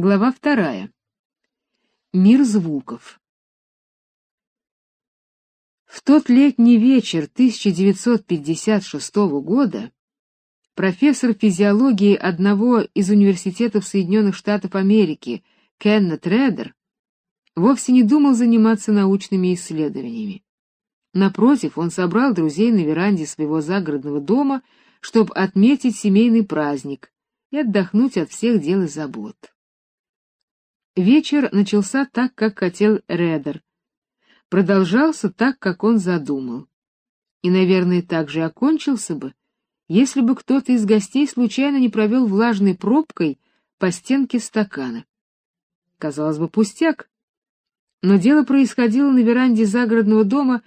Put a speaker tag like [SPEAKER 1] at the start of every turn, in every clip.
[SPEAKER 1] Глава вторая. Мир звуков. В тот летний вечер 1956 года профессор физиологии одного из университетов Соединенных Штатов Америки Кеннет Редер вовсе не думал заниматься научными исследованиями. Напротив, он собрал друзей на веранде своего загородного дома, чтобы отметить семейный праздник и отдохнуть от всех дел и забот. Вечер начался так, как хотел Редер. Продолжался так, как он задумал. И, наверное, так же окончился бы, если бы кто-то из гостей случайно не провел влажной пробкой по стенке стакана. Казалось бы, пустяк. Но дело происходило на веранде загородного дома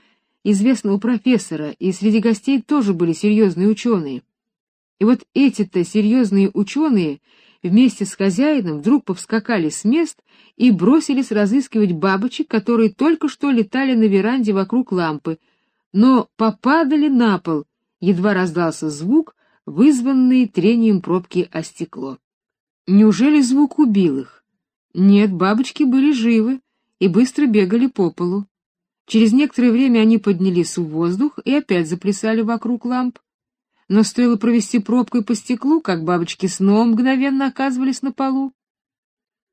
[SPEAKER 1] известного профессора, и среди гостей тоже были серьезные ученые. И вот эти-то серьезные ученые вместе с хозяином вдруг повскакали с мест и бросились разыскивать бабочек, которые только что летали на веранде вокруг лампы, но попадали на пол, едва раздался звук, вызванный трением пробки о стекло. Неужели звук убил их? Нет, бабочки были живы и быстро бегали по полу. Через некоторое время они поднялись в воздух и опять заплясали вокруг ламп но стоило провести пробкой по стеклу, как бабочки снова мгновенно оказывались на полу.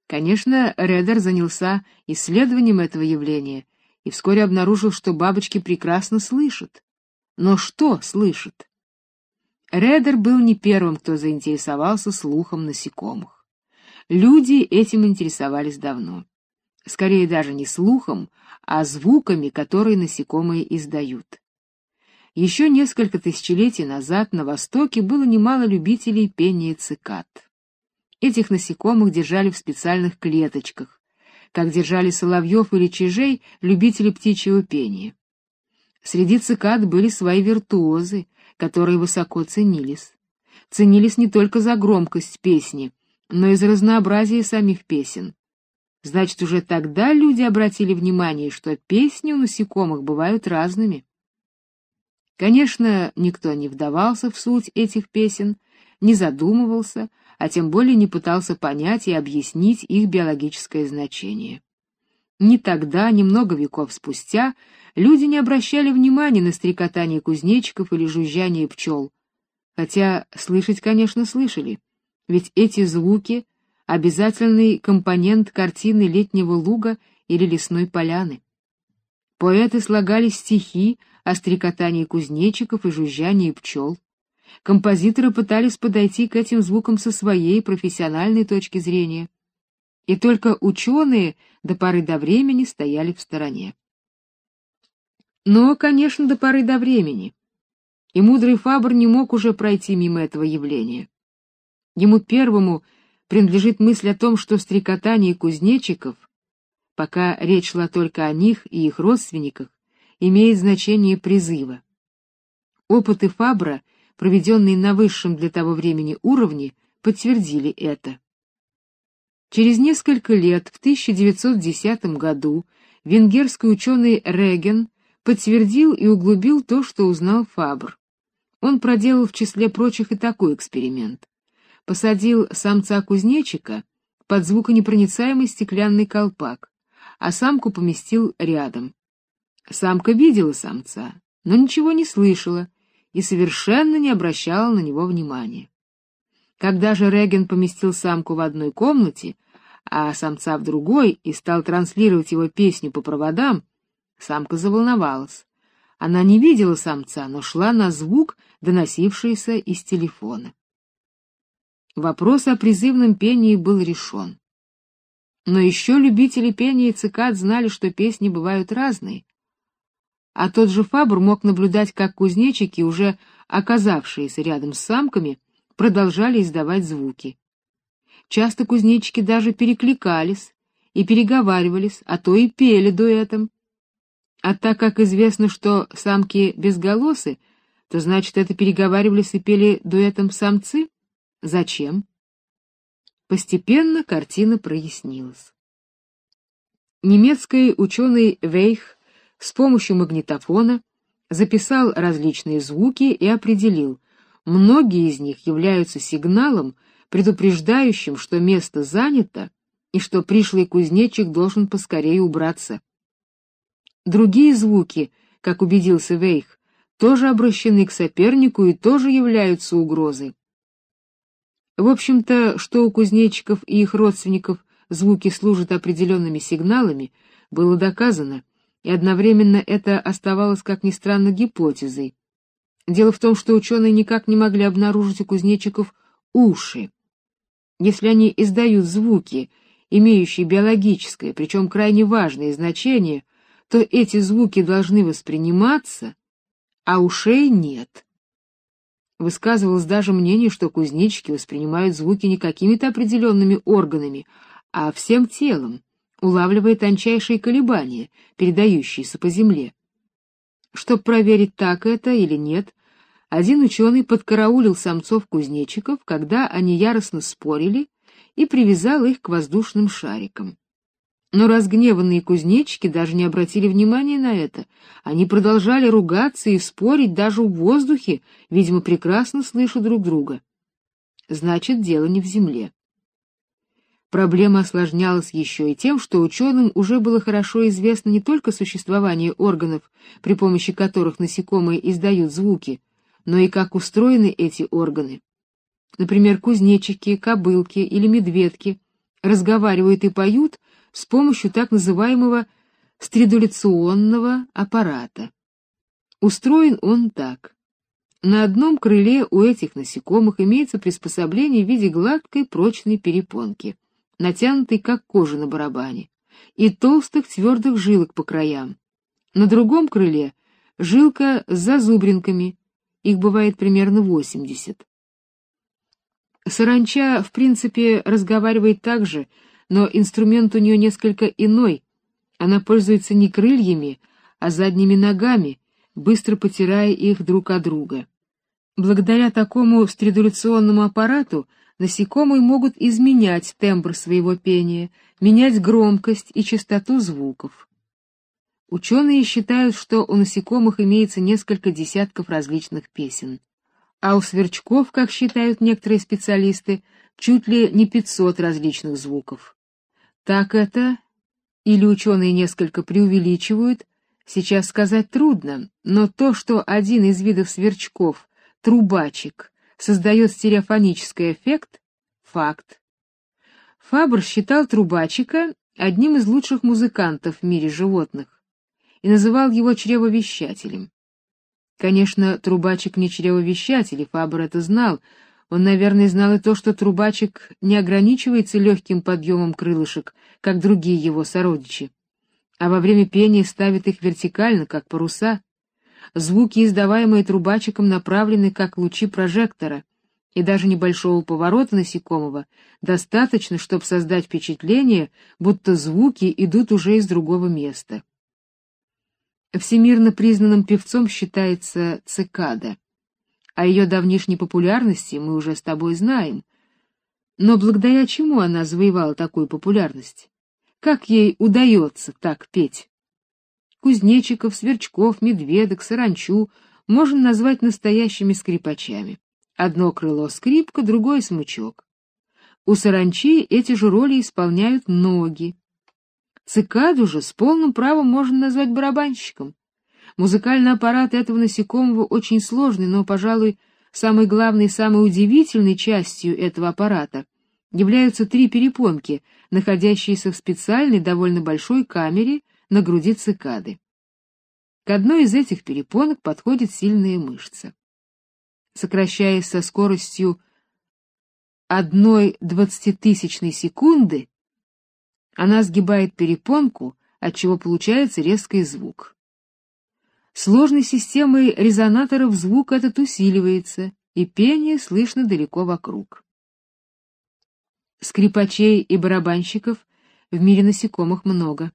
[SPEAKER 1] Конечно, Редер занялся исследованием этого явления и вскоре обнаружил, что бабочки прекрасно слышат. Но что слышат? Редер был не первым, кто заинтересовался слухом насекомых. Люди этим интересовались давно. Скорее даже не слухом, а звуками, которые насекомые издают. Еще несколько тысячелетий назад на Востоке было немало любителей пения цикад. Этих насекомых держали в специальных клеточках, как держали соловьев или чижей любители птичьего пения. Среди цикад были свои виртуозы, которые высоко ценились. Ценились не только за громкость песни, но и за разнообразие самих песен. Значит, уже тогда люди обратили внимание, что песни у насекомых бывают разными. Конечно, никто не вдавался в суть этих песен, не задумывался, а тем более не пытался понять и объяснить их биологическое значение. Ни тогда, ни много веков спустя люди не обращали внимания на стрекотание кузнечиков или жужжание пчел, хотя слышать, конечно, слышали, ведь эти звуки — обязательный компонент картины летнего луга или лесной поляны. Поэты слагали стихи о стрекотании кузнечиков и жужжании пчел. Композиторы пытались подойти к этим звукам со своей профессиональной точки зрения. И только ученые до поры до времени стояли в стороне. Но, конечно, до поры до времени. И мудрый Фабр не мог уже пройти мимо этого явления. Ему первому принадлежит мысль о том, что стрекотание кузнечиков пока речь шла только о них и их родственниках, имеет значение призыва. Опыты Фабра, проведенные на высшем для того времени уровне, подтвердили это. Через несколько лет, в 1910 году, венгерский ученый Реген подтвердил и углубил то, что узнал Фабр. Он проделал в числе прочих и такой эксперимент. Посадил самца-кузнечика под звуконепроницаемый стеклянный колпак, а самку поместил рядом. Самка видела самца, но ничего не слышала и совершенно не обращала на него внимания. Когда же Реген поместил самку в одной комнате, а самца в другой и стал транслировать его песню по проводам, самка заволновалась. Она не видела самца, но шла на звук, доносившийся из телефона. Вопрос о призывном пении был решен. Но еще любители пения и цикад знали, что песни бывают разные. А тот же Фабр мог наблюдать, как кузнечики, уже оказавшиеся рядом с самками, продолжали издавать звуки. Часто кузнечики даже перекликались и переговаривались, а то и пели дуэтом. А так как известно, что самки безголосы, то значит, это переговаривались и пели дуэтом самцы? Зачем? Постепенно картина прояснилась. Немецкий ученый Вейх с помощью магнитофона записал различные звуки и определил, многие из них являются сигналом, предупреждающим, что место занято, и что пришлый кузнечик должен поскорее убраться. Другие звуки, как убедился Вейх, тоже обращены к сопернику и тоже являются угрозой. В общем-то, что у кузнечиков и их родственников звуки служат определенными сигналами, было доказано, и одновременно это оставалось, как ни странно, гипотезой. Дело в том, что ученые никак не могли обнаружить у кузнечиков уши. Если они издают звуки, имеющие биологическое, причем крайне важное значение, то эти звуки должны восприниматься, а ушей нет. Высказывалось даже мнение, что кузнечики воспринимают звуки не какими-то определенными органами, а всем телом, улавливая тончайшие колебания, передающиеся по земле. Чтобы проверить, так это или нет, один ученый подкараулил самцов-кузнечиков, когда они яростно спорили, и привязал их к воздушным шарикам. Но разгневанные кузнечики даже не обратили внимания на это. Они продолжали ругаться и спорить даже в воздухе, видимо, прекрасно слыша друг друга. Значит, дело не в земле. Проблема осложнялась еще и тем, что ученым уже было хорошо известно не только существование органов, при помощи которых насекомые издают звуки, но и как устроены эти органы. Например, кузнечики, кобылки или медведки разговаривают и поют с помощью так называемого стридуляционного аппарата. Устроен он так. На одном крыле у этих насекомых имеется приспособление в виде гладкой прочной перепонки, натянутой как кожа на барабане, и толстых твердых жилок по краям. На другом крыле жилка с зазубринками, их бывает примерно 80. Саранча, в принципе, разговаривает так же, но инструмент у нее несколько иной. Она пользуется не крыльями, а задними ногами, быстро потирая их друг от друга. Благодаря такому стридуляционному аппарату насекомые могут изменять тембр своего пения, менять громкость и частоту звуков. Ученые считают, что у насекомых имеется несколько десятков различных песен, а у сверчков, как считают некоторые специалисты, чуть ли не 500 различных звуков. Так это или ученые несколько преувеличивают, сейчас сказать трудно, но то, что один из видов сверчков, трубачик, создает стереофонический эффект факт. Фабр считал трубачика одним из лучших музыкантов в мире животных и называл его чревовещателем. Конечно, трубачик не чревовещатель, и Фабр это знал. Он, наверное, знал и то, что трубачик не ограничивается легким подъемом крылышек, как другие его сородичи, а во время пения ставит их вертикально, как паруса. Звуки, издаваемые трубачиком, направлены как лучи прожектора, и даже небольшого поворота насекомого достаточно, чтобы создать впечатление, будто звуки идут уже из другого места. Всемирно признанным певцом считается цикада. О ее давнишней популярности мы уже с тобой знаем. Но благодаря чему она завоевала такую популярность? Как ей удается так петь? Кузнечиков, сверчков, медведок, саранчу можно назвать настоящими скрипачами. Одно крыло скрипка, другое смычок. У саранчи эти же роли исполняют ноги, Цикаду же с полным правом можно назвать барабанщиком. Музыкальный аппарат этого насекомого очень сложный, но, пожалуй, самой главной и самой удивительной частью этого аппарата являются три перепонки, находящиеся в специальной довольно большой камере на груди цикады. К одной из этих перепонок подходит сильная мышца. Сокращаясь со скоростью одной двадцатитысячной секунды, она сгибает перепонку, отчего получается резкий звук. Сложной системой резонаторов звук этот усиливается, и пение слышно далеко вокруг. Скрипачей и барабанщиков в мире насекомых много.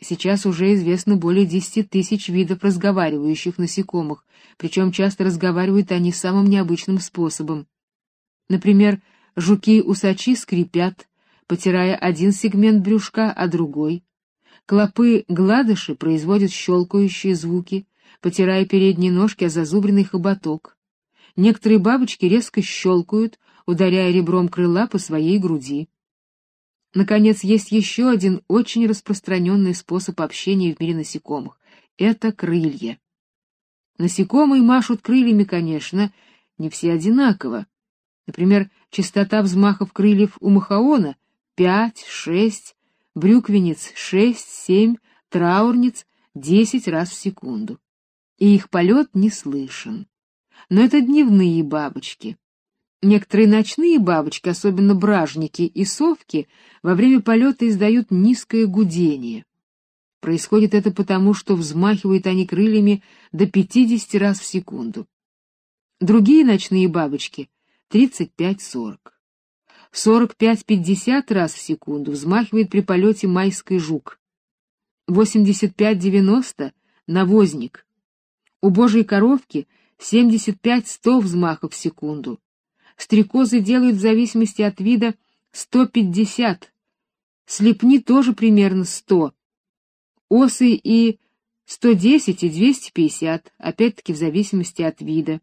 [SPEAKER 1] Сейчас уже известно более десяти тысяч видов разговаривающих насекомых, причем часто разговаривают они самым необычным способом. Например, жуки-усачи скрипят, потирая один сегмент брюшка, а другой. Клопы-гладыши производят щелкающие звуки, потирая передние ножки о зазубренный хоботок. Некоторые бабочки резко щелкают, ударяя ребром крыла по своей груди. Наконец, есть еще один очень распространенный способ общения в мире насекомых — это крылья. Насекомые машут крыльями, конечно, не все одинаково. Например, частота взмахов крыльев у махаона — 5, 6, брюквенец — 6, 7, траурниц — 10 раз в секунду. И их полет не слышен. Но это дневные бабочки. Некоторые ночные бабочки, особенно бражники и совки, во время полета издают низкое гудение. Происходит это потому, что взмахивают они крыльями до 50 раз в секунду. Другие ночные бабочки — 35-40. 45-50 раз в секунду взмахивает при полете майский жук. 85-90 — навозник. У божьей коровки 75-100 взмахов в секунду. Стрекозы делают в зависимости от вида 150. Слепни тоже примерно 100. Осы и 110 и 250, опять-таки в зависимости от вида.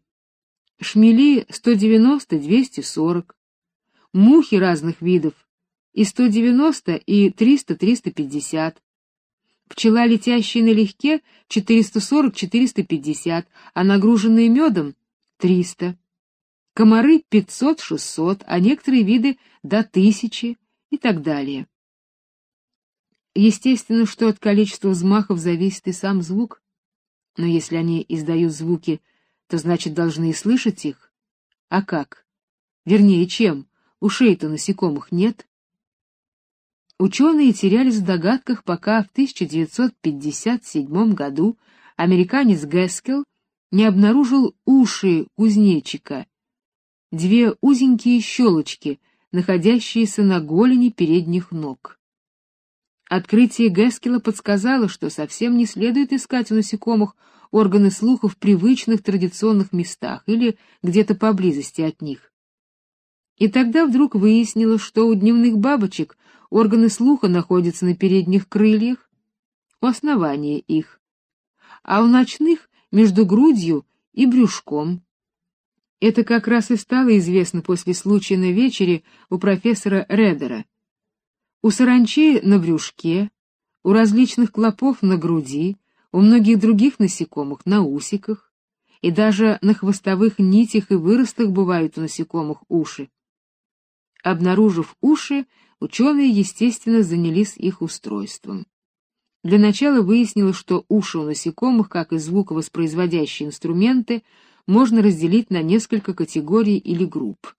[SPEAKER 1] Шмели 190-240. Мухи разных видов и 190 и 300-350. Пчела, летящая налегке, 440-450, а нагруженная медом — 300 комары 500-600, а некоторые виды до 1000 и так далее. Естественно, что от количества взмахов зависит и сам звук, но если они издают звуки, то значит должны и слышать их. А как? Вернее, чем? Ушей-то насекомых нет. Ученые терялись в догадках, пока в 1957 году американец Гэскел не обнаружил уши кузнечика две узенькие щелочки, находящиеся на голени передних ног. Открытие Гескела подсказало, что совсем не следует искать у насекомых органы слуха в привычных традиционных местах или где-то поблизости от них. И тогда вдруг выяснилось, что у дневных бабочек органы слуха находятся на передних крыльях, у основания их, а у ночных — между грудью и брюшком. Это как раз и стало известно после случая на вечере у профессора Редера. У саранчи на брюшке, у различных клопов на груди, у многих других насекомых на усиках, и даже на хвостовых нитях и выростах бывают у насекомых уши. Обнаружив уши, ученые, естественно, занялись их устройством. Для начала выяснилось, что уши у насекомых, как и звуковоспроизводящие инструменты, можно разделить на несколько категорий или групп.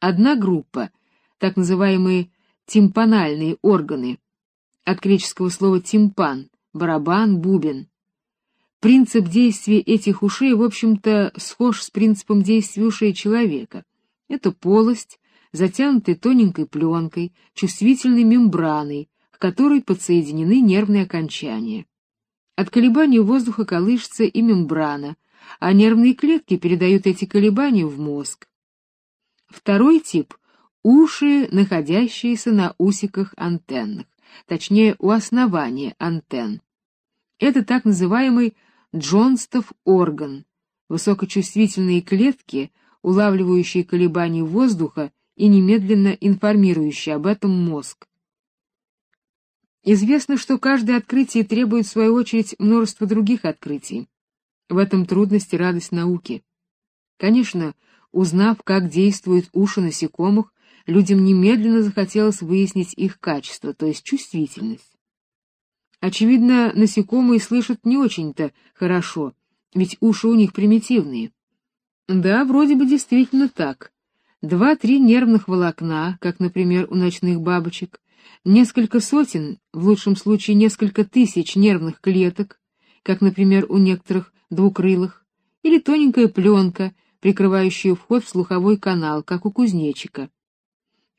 [SPEAKER 1] Одна группа, так называемые тимпанальные органы, от греческого слова тимпан, барабан, бубен. Принцип действия этих ушей, в общем-то, схож с принципом действия ушей человека. Это полость, затянутая тоненькой пленкой, чувствительной мембраной, к которой подсоединены нервные окончания. От колебаний воздуха колышется и мембрана, а нервные клетки передают эти колебания в мозг. Второй тип — уши, находящиеся на усиках антеннах, точнее, у основания антенн. Это так называемый Джонстов орган, высокочувствительные клетки, улавливающие колебания воздуха и немедленно информирующие об этом мозг. Известно, что каждое открытие требует в свою очередь множество других открытий. В этом трудность и радость науки. Конечно, узнав, как действуют уши насекомых, людям немедленно захотелось выяснить их качество, то есть чувствительность. Очевидно, насекомые слышат не очень-то хорошо, ведь уши у них примитивные. Да, вроде бы действительно так. Два-три нервных волокна, как, например, у ночных бабочек, несколько сотен, в лучшем случае несколько тысяч нервных клеток, как, например, у некоторых двукрылых, или тоненькая пленка, прикрывающая вход в слуховой канал, как у кузнечика.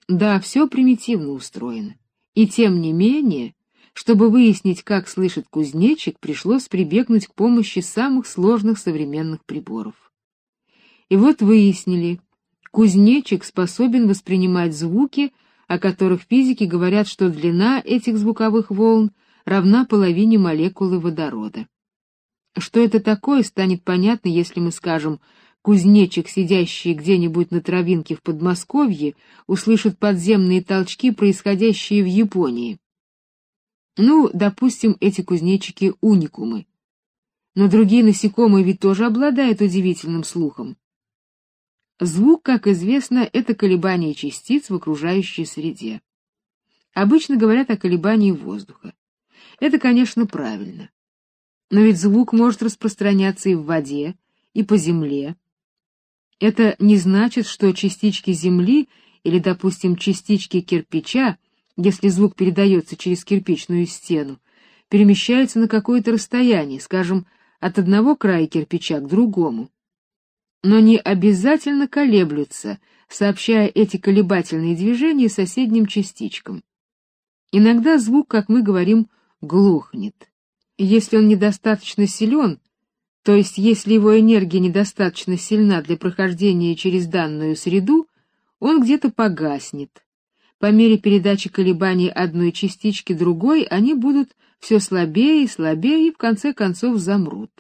[SPEAKER 1] Да, все примитивно устроено. И тем не менее, чтобы выяснить, как слышит кузнечик, пришлось прибегнуть к помощи самых сложных современных приборов. И вот выяснили, кузнечик способен воспринимать звуки, о которых физики говорят, что длина этих звуковых волн равна половине молекулы водорода. Что это такое, станет понятно, если мы скажем, кузнечик, сидящий где-нибудь на травинке в Подмосковье, услышит подземные толчки, происходящие в Японии. Ну, допустим, эти кузнечики уникумы. Но другие насекомые ведь тоже обладают удивительным слухом. Звук, как известно, это колебание частиц в окружающей среде. Обычно говорят о колебании воздуха. Это, конечно, правильно. Но ведь звук может распространяться и в воде, и по земле. Это не значит, что частички земли или, допустим, частички кирпича если звук передается через кирпичную стену, перемещается на какое-то расстояние, скажем, от одного края кирпича к другому. Но не обязательно колеблются, сообщая эти колебательные движения соседним частичкам. Иногда звук, как мы говорим, глухнет. Если он недостаточно силен, то есть если его энергия недостаточно сильна для прохождения через данную среду, он где-то погаснет, по мере передачи колебаний одной частички другой, они будут все слабее и слабее и в конце концов замрут.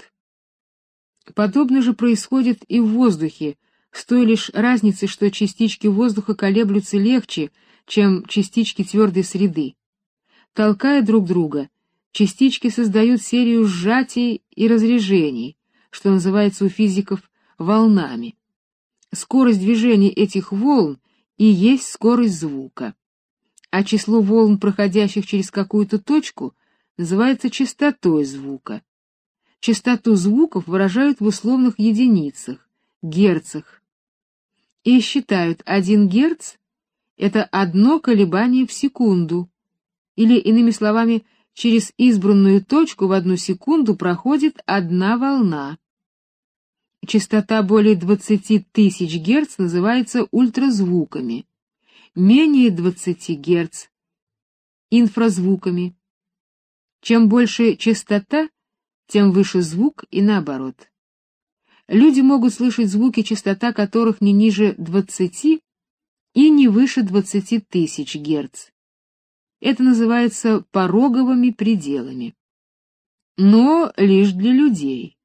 [SPEAKER 1] Подобно же происходит и в воздухе, с той лишь разницей, что частички воздуха колеблются легче, чем частички твердой среды. Толкая друг друга, частички создают серию сжатий и разрежений, что называется у физиков волнами. Скорость движения этих волн и есть скорость звука. А число волн, проходящих через какую-то точку, называется частотой звука. Частоту звуков выражают в условных единицах, герцах. И считают 1 герц это одно колебание в секунду, или иными словами, через избранную точку в одну секунду проходит одна волна. Частота более 20 тысяч Гц называется ультразвуками, менее 20 Гц — инфразвуками. Чем больше частота, тем выше звук и наоборот. Люди могут слышать звуки, частота которых не ниже 20 и не выше 20 тысяч Гц. Это называется пороговыми пределами. Но лишь для людей.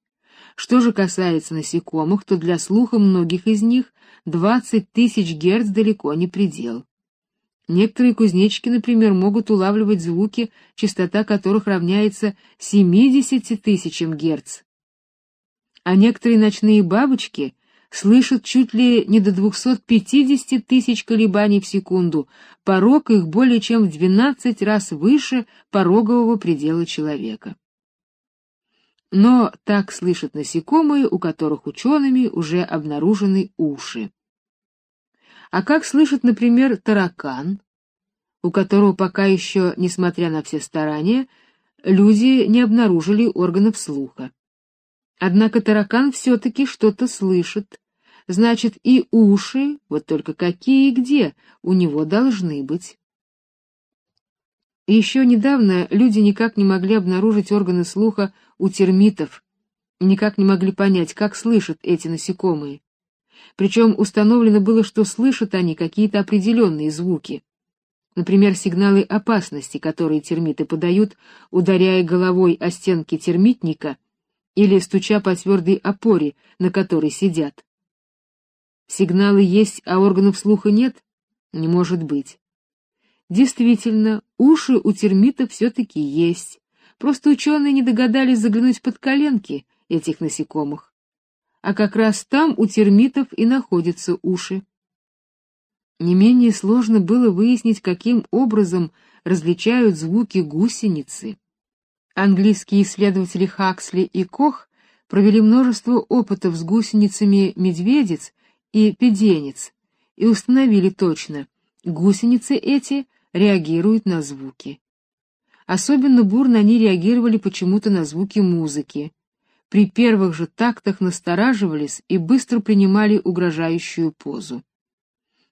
[SPEAKER 1] Что же касается насекомых, то для слуха многих из них 20 тысяч герц далеко не предел. Некоторые кузнечики, например, могут улавливать звуки, частота которых равняется 70 тысячам герц. А некоторые ночные бабочки слышат чуть ли не до 250 тысяч колебаний в секунду, порог их более чем в 12 раз выше порогового предела человека но так слышат насекомые, у которых учеными уже обнаружены уши. А как слышит, например, таракан, у которого пока еще, несмотря на все старания, люди не обнаружили органов слуха. Однако таракан все-таки что-то слышит, значит и уши, вот только какие и где, у него должны быть. Еще недавно люди никак не могли обнаружить органы слуха у термитов, никак не могли понять, как слышат эти насекомые. Причем установлено было, что слышат они какие-то определенные звуки. Например, сигналы опасности, которые термиты подают, ударяя головой о стенки термитника или стуча по твердой опоре, на которой сидят. Сигналы есть, а органов слуха нет? Не может быть. Действительно, уши у термита все-таки есть. Просто ученые не догадались заглянуть под коленки этих насекомых. А как раз там у термитов и находятся уши. Не менее сложно было выяснить, каким образом различают звуки гусеницы. Английские исследователи Хаксли и Кох провели множество опытов с гусеницами медведиц и педенец и установили точно, гусеницы эти реагируют на звуки. Особенно бурно они реагировали почему-то на звуки музыки. При первых же тактах настораживались и быстро принимали угрожающую позу.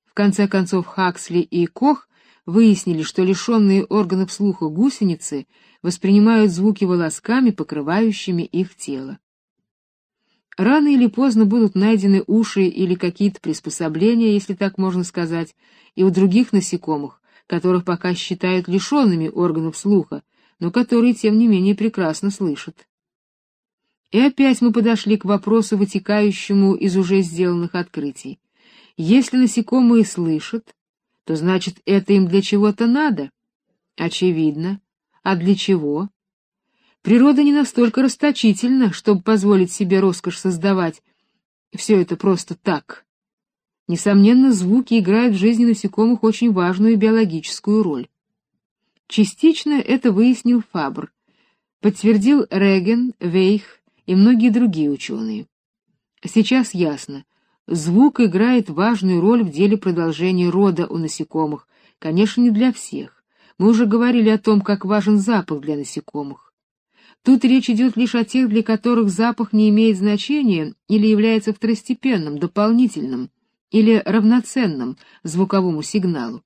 [SPEAKER 1] В конце концов Хаксли и Кох выяснили, что лишенные органов слуха гусеницы воспринимают звуки волосками, покрывающими их тело. Рано или поздно будут найдены уши или какие-то приспособления, если так можно сказать, и у других насекомых, которых пока считают лишенными органов слуха, но которые, тем не менее, прекрасно слышат. И опять мы подошли к вопросу, вытекающему из уже сделанных открытий. Если насекомые слышат, то значит, это им для чего-то надо. Очевидно. А для чего? Природа не настолько расточительна, чтобы позволить себе роскошь создавать все это просто так. Несомненно, звуки играют в жизни насекомых очень важную биологическую роль. Частично это выяснил Фабр, подтвердил Реген, Вейх и многие другие ученые. Сейчас ясно, звук играет важную роль в деле продолжения рода у насекомых, конечно, не для всех. Мы уже говорили о том, как важен запах для насекомых. Тут речь идет лишь о тех, для которых запах не имеет значения или является второстепенным, дополнительным или равноценным звуковому сигналу.